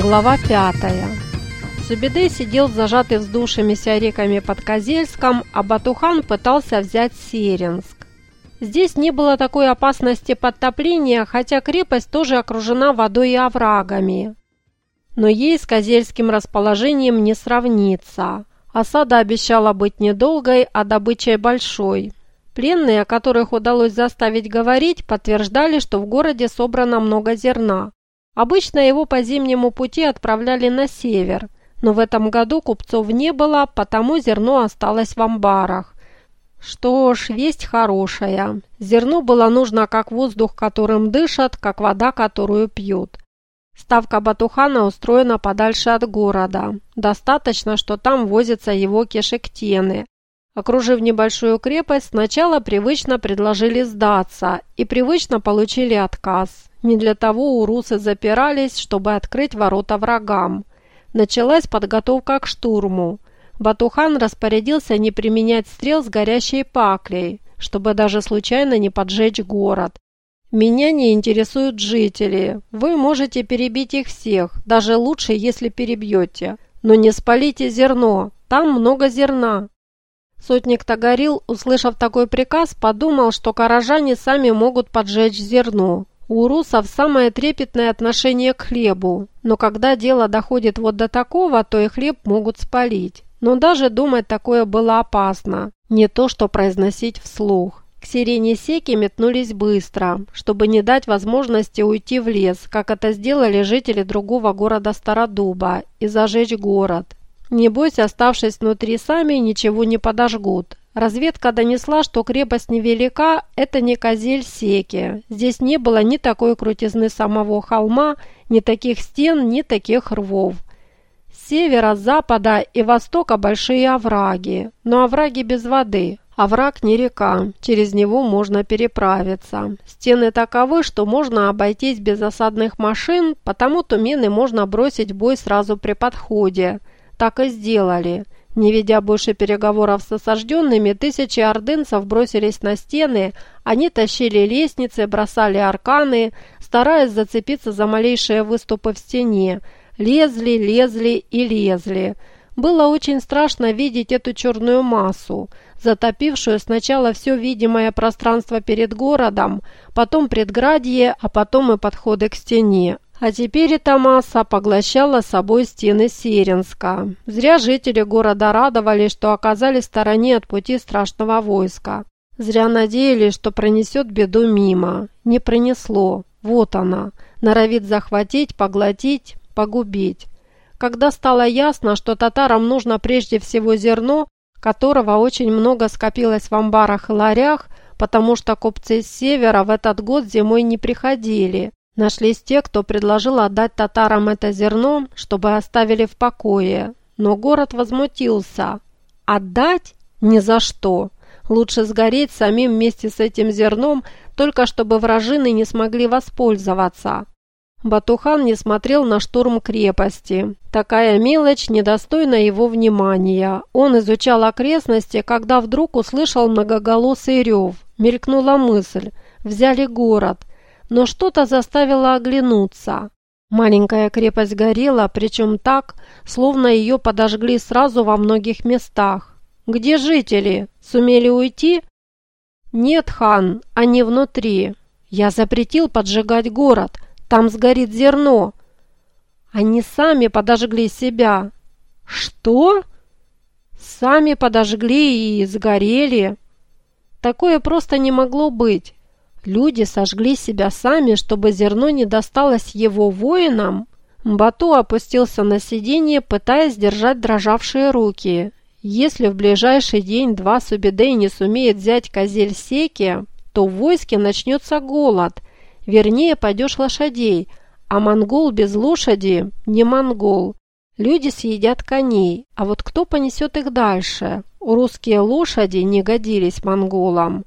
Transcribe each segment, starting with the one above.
Глава пятая. Субидей сидел зажатый вздувшимися реками под Козельском, а Батухан пытался взять Серенск. Здесь не было такой опасности подтопления, хотя крепость тоже окружена водой и оврагами. Но ей с Козельским расположением не сравнится. Осада обещала быть недолгой, а добычей большой. Пленные, которых удалось заставить говорить, подтверждали, что в городе собрано много зерна. Обычно его по зимнему пути отправляли на север, но в этом году купцов не было, потому зерно осталось в амбарах. Что ж, весть хорошая. Зерно было нужно как воздух, которым дышат, как вода, которую пьют. Ставка Батухана устроена подальше от города. Достаточно, что там возятся его кешектены. Окружив небольшую крепость, сначала привычно предложили сдаться и привычно получили отказ. Не для того урусы запирались, чтобы открыть ворота врагам. Началась подготовка к штурму. Батухан распорядился не применять стрел с горящей паклей, чтобы даже случайно не поджечь город. «Меня не интересуют жители. Вы можете перебить их всех, даже лучше, если перебьете. Но не спалите зерно, там много зерна». Сотник Тагарил, услышав такой приказ, подумал, что горожане сами могут поджечь зерно. У русов самое трепетное отношение к хлебу, но когда дело доходит вот до такого, то и хлеб могут спалить. Но даже думать такое было опасно, не то что произносить вслух. К сирене секи метнулись быстро, чтобы не дать возможности уйти в лес, как это сделали жители другого города Стародуба, и зажечь город. Небось, оставшись внутри сами, ничего не подожгут. Разведка донесла, что крепость невелика, это не козель Секи. Здесь не было ни такой крутизны самого холма, ни таких стен, ни таких рвов. С севера, запада и востока большие овраги, но овраги без воды. Овраг не река, через него можно переправиться. Стены таковы, что можно обойтись без осадных машин, потому тумены можно бросить бой сразу при подходе. Так и сделали – не ведя больше переговоров с осажденными, тысячи ордынцев бросились на стены, они тащили лестницы, бросали арканы, стараясь зацепиться за малейшие выступы в стене. Лезли, лезли и лезли. Было очень страшно видеть эту черную массу, затопившую сначала все видимое пространство перед городом, потом предградье, а потом и подходы к стене. А теперь эта масса поглощала собой стены Сиренска. Зря жители города радовались, что оказались в стороне от пути страшного войска. Зря надеялись, что пронесет беду мимо. Не пронесло. Вот она. Норовит захватить, поглотить, погубить. Когда стало ясно, что татарам нужно прежде всего зерно, которого очень много скопилось в амбарах и ларях, потому что купцы с севера в этот год зимой не приходили, Нашлись те, кто предложил отдать татарам это зерно, чтобы оставили в покое. Но город возмутился. Отдать? Ни за что. Лучше сгореть самим вместе с этим зерном, только чтобы вражины не смогли воспользоваться. Батухан не смотрел на штурм крепости. Такая мелочь недостойна его внимания. Он изучал окрестности, когда вдруг услышал многоголосый рев. Мелькнула мысль. Взяли город но что-то заставило оглянуться. Маленькая крепость горела, причем так, словно ее подожгли сразу во многих местах. «Где жители? Сумели уйти?» «Нет, хан, они внутри. Я запретил поджигать город. Там сгорит зерно». «Они сами подожгли себя». «Что?» «Сами подожгли и сгорели». Такое просто не могло быть. Люди сожгли себя сами, чтобы зерно не досталось его воинам. Бату опустился на сиденье, пытаясь держать дрожавшие руки. Если в ближайший день-два Субидей не сумеет взять козель Секи, то в войске начнется голод, вернее падеж лошадей, а монгол без лошади не монгол. Люди съедят коней, а вот кто понесет их дальше? Русские лошади не годились монголам.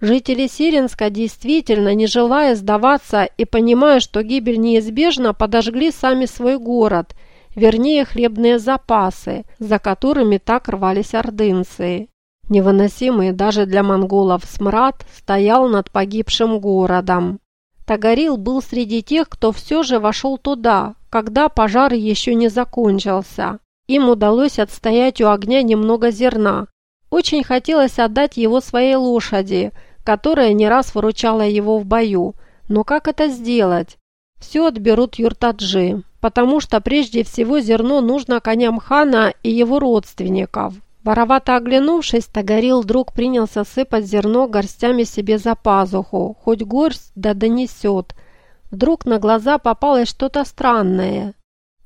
Жители Сиренска действительно, не желая сдаваться и понимая, что гибель неизбежна, подожгли сами свой город, вернее хлебные запасы, за которыми так рвались ордынцы. Невыносимый даже для монголов смрад стоял над погибшим городом. Тагорил был среди тех, кто все же вошел туда, когда пожар еще не закончился. Им удалось отстоять у огня немного зерна. Очень хотелось отдать его своей лошади, которая не раз выручала его в бою. Но как это сделать? Все отберут юртаджи, потому что прежде всего зерно нужно коням хана и его родственников. Воровато оглянувшись, Тагорил вдруг принялся сыпать зерно горстями себе за пазуху, хоть горсть да донесет. Вдруг на глаза попалось что-то странное.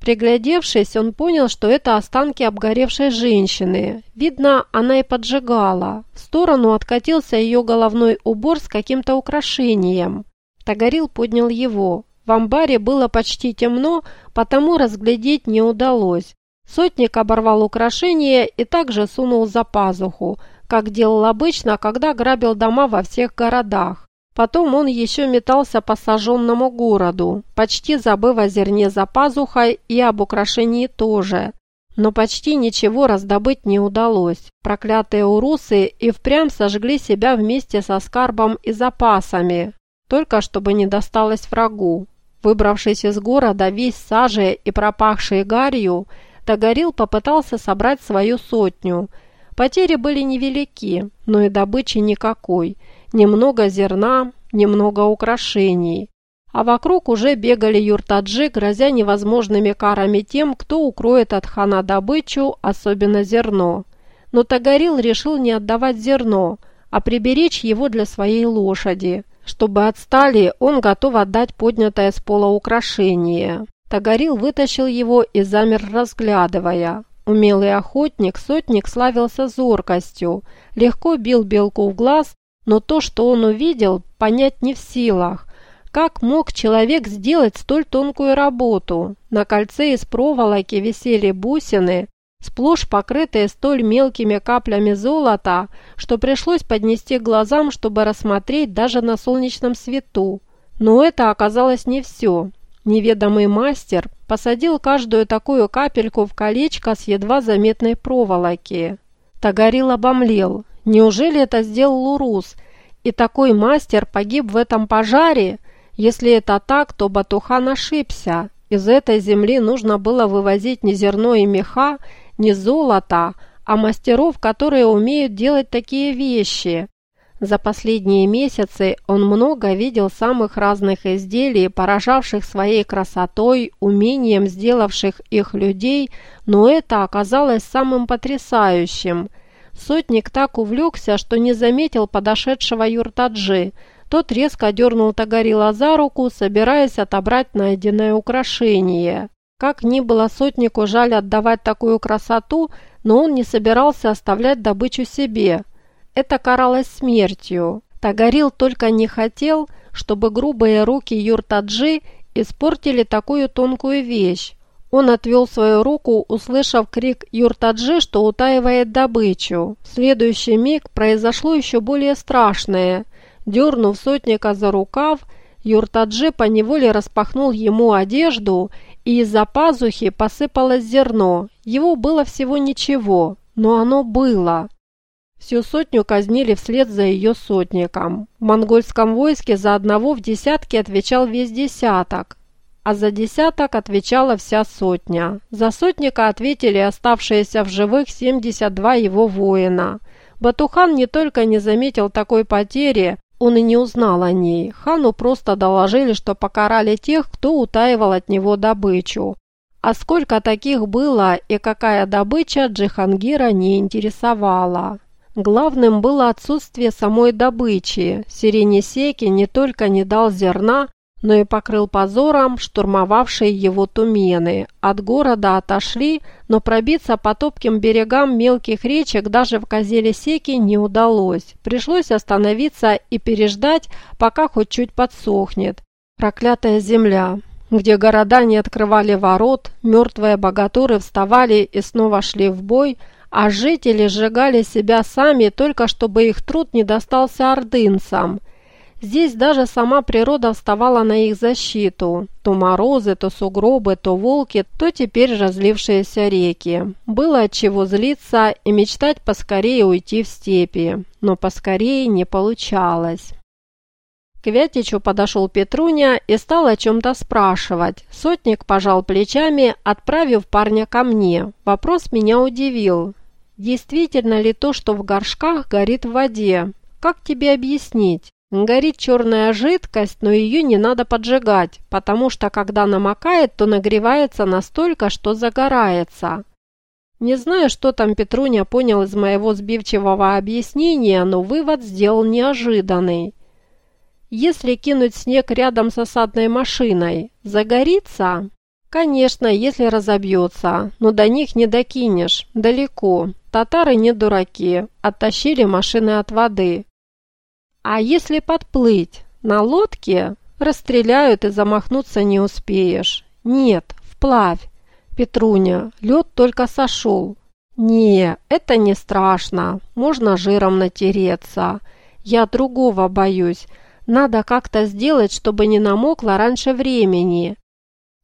Приглядевшись, он понял, что это останки обгоревшей женщины. Видно, она и поджигала. В сторону откатился ее головной убор с каким-то украшением. Тагорил поднял его. В амбаре было почти темно, потому разглядеть не удалось. Сотник оборвал украшение и также сунул за пазуху, как делал обычно, когда грабил дома во всех городах. Потом он еще метался по сожженному городу, почти забыв о зерне за пазухой и об украшении тоже. Но почти ничего раздобыть не удалось. Проклятые урусы и впрямь сожгли себя вместе со скарбом и запасами, только чтобы не досталось врагу. Выбравшись из города, весь сажей и пропахший гарью, Тагорил попытался собрать свою сотню. Потери были невелики, но и добычи никакой. Немного зерна, немного украшений. А вокруг уже бегали юртаджи, грозя невозможными карами тем, кто укроет от хана добычу, особенно зерно. Но Тагорил решил не отдавать зерно, а приберечь его для своей лошади. Чтобы отстали, он готов отдать поднятое с пола украшение. Тагорил вытащил его и замер, разглядывая. Умелый охотник, сотник славился зоркостью, легко бил белку в глаз, но то, что он увидел, понять не в силах. Как мог человек сделать столь тонкую работу? На кольце из проволоки висели бусины, сплошь покрытые столь мелкими каплями золота, что пришлось поднести к глазам, чтобы рассмотреть даже на солнечном свету. Но это оказалось не все. Неведомый мастер посадил каждую такую капельку в колечко с едва заметной проволоки. Тагорил обомлел. Неужели это сделал Урус? И такой мастер погиб в этом пожаре? Если это так, то Батухан ошибся. Из этой земли нужно было вывозить не зерно и меха, не золото, а мастеров, которые умеют делать такие вещи. За последние месяцы он много видел самых разных изделий, поражавших своей красотой, умением сделавших их людей, но это оказалось самым потрясающим. Сотник так увлекся, что не заметил подошедшего юртаджи. Тот резко дернул Тагарила за руку, собираясь отобрать найденное украшение. Как ни было сотнику жаль отдавать такую красоту, но он не собирался оставлять добычу себе – это каралось смертью. Тагарил только не хотел, чтобы грубые руки Юртаджи испортили такую тонкую вещь. Он отвел свою руку, услышав крик Юртаджи, что утаивает добычу. В следующий миг произошло еще более страшное. Дернув сотника за рукав, Юртаджи поневоле распахнул ему одежду, и из-за пазухи посыпалось зерно. Его было всего ничего, но оно было. Всю сотню казнили вслед за ее сотником. В монгольском войске за одного в десятке отвечал весь десяток, а за десяток отвечала вся сотня. За сотника ответили оставшиеся в живых 72 его воина. Батухан не только не заметил такой потери, он и не узнал о ней. Хану просто доложили, что покарали тех, кто утаивал от него добычу. А сколько таких было и какая добыча Джихангира не интересовала. Главным было отсутствие самой добычи. Сиренесеки не только не дал зерна, но и покрыл позором штурмовавшие его тумены. От города отошли, но пробиться по топким берегам мелких речек даже в Козеле-Секе не удалось. Пришлось остановиться и переждать, пока хоть чуть подсохнет. Проклятая земля! где города не открывали ворот, мертвые богатуры вставали и снова шли в бой – а жители сжигали себя сами, только чтобы их труд не достался ордынцам. Здесь даже сама природа вставала на их защиту. То морозы, то сугробы, то волки, то теперь разлившиеся реки. Было от чего злиться и мечтать поскорее уйти в степи, но поскорее не получалось. К Вятичу подошел Петруня и стал о чем-то спрашивать. Сотник пожал плечами, отправив парня ко мне. Вопрос меня удивил. Действительно ли то, что в горшках горит в воде? Как тебе объяснить? Горит черная жидкость, но ее не надо поджигать, потому что когда намокает, то нагревается настолько, что загорается. Не знаю, что там Петруня понял из моего сбивчивого объяснения, но вывод сделал неожиданный. Если кинуть снег рядом с осадной машиной, загорится? Конечно, если разобьется, но до них не докинешь, далеко. Татары не дураки, оттащили машины от воды. А если подплыть? На лодке? Расстреляют и замахнуться не успеешь. Нет, вплавь. Петруня, лед только сошел. Не, это не страшно, можно жиром натереться. Я другого боюсь. Надо как-то сделать, чтобы не намокло раньше времени.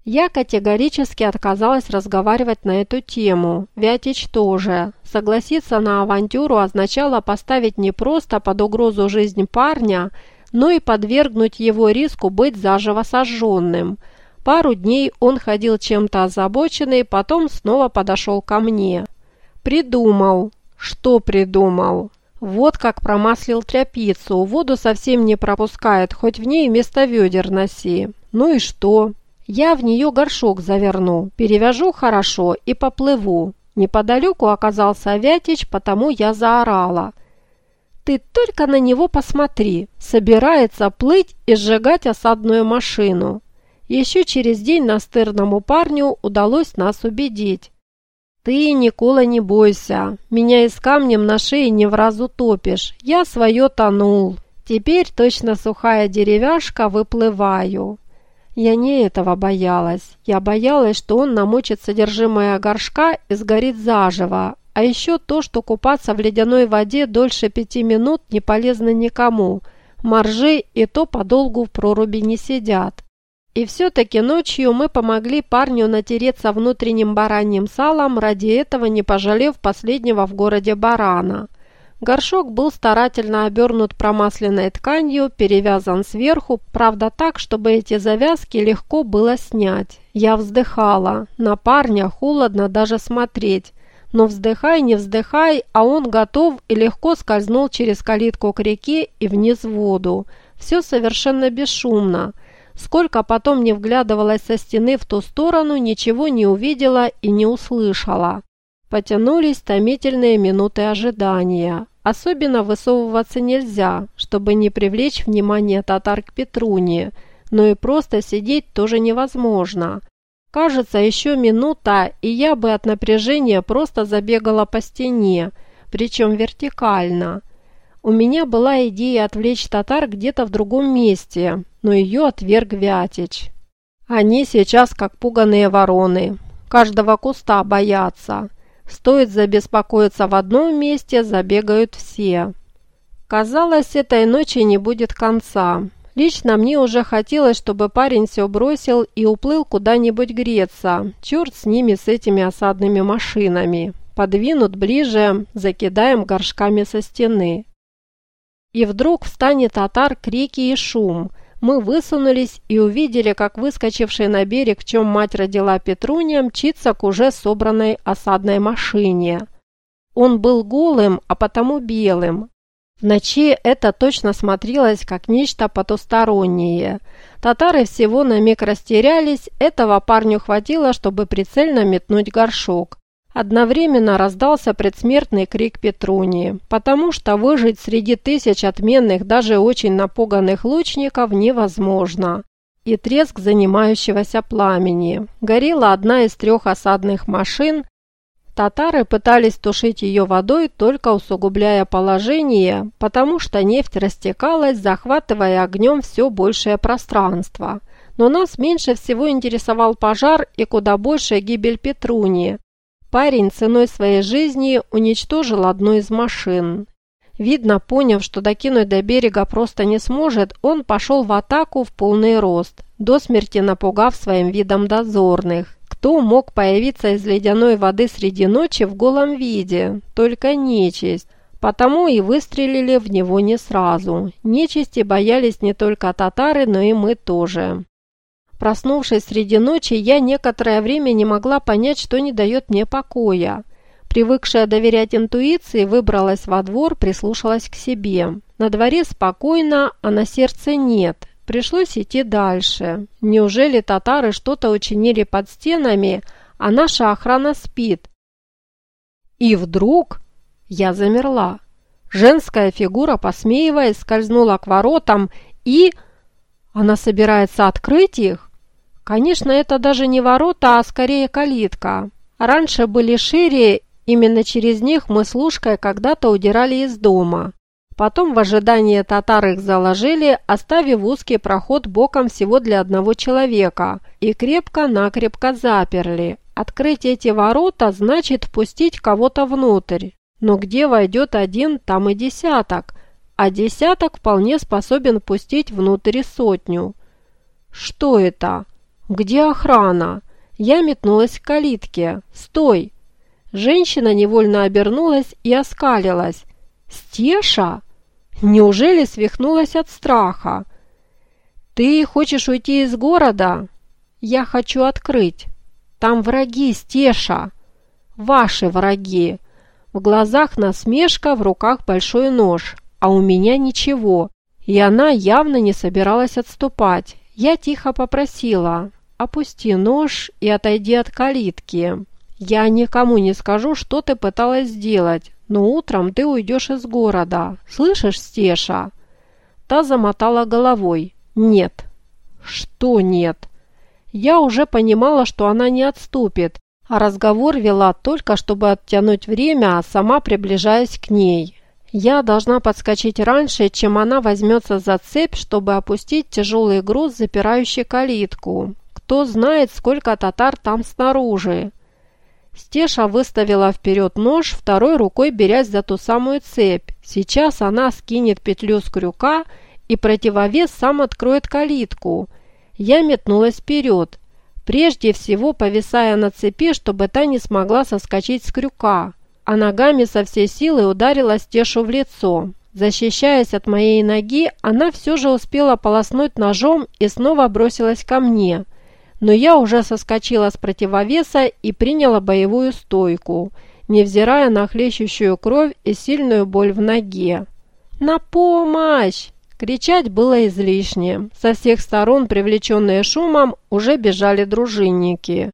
Я категорически отказалась разговаривать на эту тему. Вятич тоже. Согласиться на авантюру означало поставить не просто под угрозу жизнь парня, но и подвергнуть его риску быть заживо сожженным. Пару дней он ходил чем-то озабоченный, потом снова подошел ко мне. Придумал. Что придумал? Вот как промаслил тряпицу, воду совсем не пропускает, хоть в ней вместо ведер носи. Ну и что? Я в нее горшок заверну, перевяжу хорошо и поплыву. Неподалеку оказался Вятич, потому я заорала. Ты только на него посмотри, собирается плыть и сжигать осадную машину. Еще через день настырному парню удалось нас убедить. «Ты, Никола, не бойся. Меня и с камнем на шее не в раз утопишь. Я свое тонул. Теперь точно сухая деревяшка выплываю». Я не этого боялась. Я боялась, что он намочит содержимое горшка и сгорит заживо. А еще то, что купаться в ледяной воде дольше пяти минут не полезно никому. Моржи и то подолгу в проруби не сидят. И все-таки ночью мы помогли парню натереться внутренним бараньим салом, ради этого не пожалев последнего в городе барана. Горшок был старательно обернут промасленной тканью, перевязан сверху, правда так, чтобы эти завязки легко было снять. Я вздыхала, на парня холодно даже смотреть. Но вздыхай, не вздыхай, а он готов и легко скользнул через калитку к реке и вниз в воду. Все совершенно бесшумно. Сколько потом не вглядывалась со стены в ту сторону, ничего не увидела и не услышала. Потянулись томительные минуты ожидания. Особенно высовываться нельзя, чтобы не привлечь внимание татар к Петруне, но и просто сидеть тоже невозможно. Кажется, еще минута, и я бы от напряжения просто забегала по стене, причем вертикально. У меня была идея отвлечь татар где-то в другом месте, но ее отверг Вятич. Они сейчас как пуганые вороны, каждого куста боятся. Стоит забеспокоиться в одном месте, забегают все. Казалось, этой ночи не будет конца. Лично мне уже хотелось, чтобы парень все бросил и уплыл куда-нибудь греться. Черт с ними, с этими осадными машинами. Подвинут ближе, закидаем горшками со стены. И вдруг встанет татар крики и шум. Мы высунулись и увидели, как выскочивший на берег, в чем мать родила Петруния, мчится к уже собранной осадной машине. Он был голым, а потому белым. В ночи это точно смотрелось как нечто потустороннее. Татары всего на миг растерялись, этого парню хватило, чтобы прицельно метнуть горшок. Одновременно раздался предсмертный крик Петрунии, потому что выжить среди тысяч отменных, даже очень напуганных лучников невозможно. И треск занимающегося пламени. Горела одна из трех осадных машин. Татары пытались тушить ее водой, только усугубляя положение, потому что нефть растекалась, захватывая огнем все большее пространство. Но нас меньше всего интересовал пожар и куда больше гибель Петрунии, Парень ценой своей жизни уничтожил одну из машин. Видно, поняв, что докинуть до берега просто не сможет, он пошел в атаку в полный рост, до смерти напугав своим видом дозорных. Кто мог появиться из ледяной воды среди ночи в голом виде? Только нечисть. Потому и выстрелили в него не сразу. Нечисти боялись не только татары, но и мы тоже. Проснувшись среди ночи, я некоторое время не могла понять, что не дает мне покоя. Привыкшая доверять интуиции, выбралась во двор, прислушалась к себе. На дворе спокойно, а на сердце нет. Пришлось идти дальше. Неужели татары что-то учинили под стенами, а наша охрана спит? И вдруг я замерла. Женская фигура, посмеиваясь, скользнула к воротам и... Она собирается открыть их? Конечно, это даже не ворота, а скорее калитка. Раньше были шире, именно через них мы с Лушкой когда-то удирали из дома. Потом в ожидании татар их заложили, оставив узкий проход боком всего для одного человека, и крепко-накрепко заперли. Открыть эти ворота значит впустить кого-то внутрь. Но где войдет один, там и десяток, а десяток вполне способен пустить внутрь сотню. Что это? «Где охрана?» Я метнулась к калитке. «Стой!» Женщина невольно обернулась и оскалилась. «Стеша? Неужели свихнулась от страха?» «Ты хочешь уйти из города?» «Я хочу открыть. Там враги, Стеша!» «Ваши враги!» В глазах насмешка, в руках большой нож, а у меня ничего. И она явно не собиралась отступать. Я тихо попросила, «Опусти нож и отойди от калитки. Я никому не скажу, что ты пыталась сделать, но утром ты уйдешь из города. Слышишь, Стеша?» Та замотала головой. «Нет». «Что нет?» Я уже понимала, что она не отступит, а разговор вела только, чтобы оттянуть время, а сама приближаясь к ней. Я должна подскочить раньше, чем она возьмется за цепь, чтобы опустить тяжелый груз, запирающий калитку. Кто знает, сколько татар там снаружи. Стеша выставила вперед нож, второй рукой берясь за ту самую цепь. Сейчас она скинет петлю с крюка, и противовес сам откроет калитку. Я метнулась вперед, прежде всего повисая на цепи, чтобы та не смогла соскочить с крюка, а ногами со всей силы ударила Стешу в лицо. Защищаясь от моей ноги, она все же успела полоснуть ножом и снова бросилась ко мне – но я уже соскочила с противовеса и приняла боевую стойку, невзирая на хлещущую кровь и сильную боль в ноге. «На помощь!» Кричать было излишне. Со всех сторон, привлеченные шумом, уже бежали дружинники.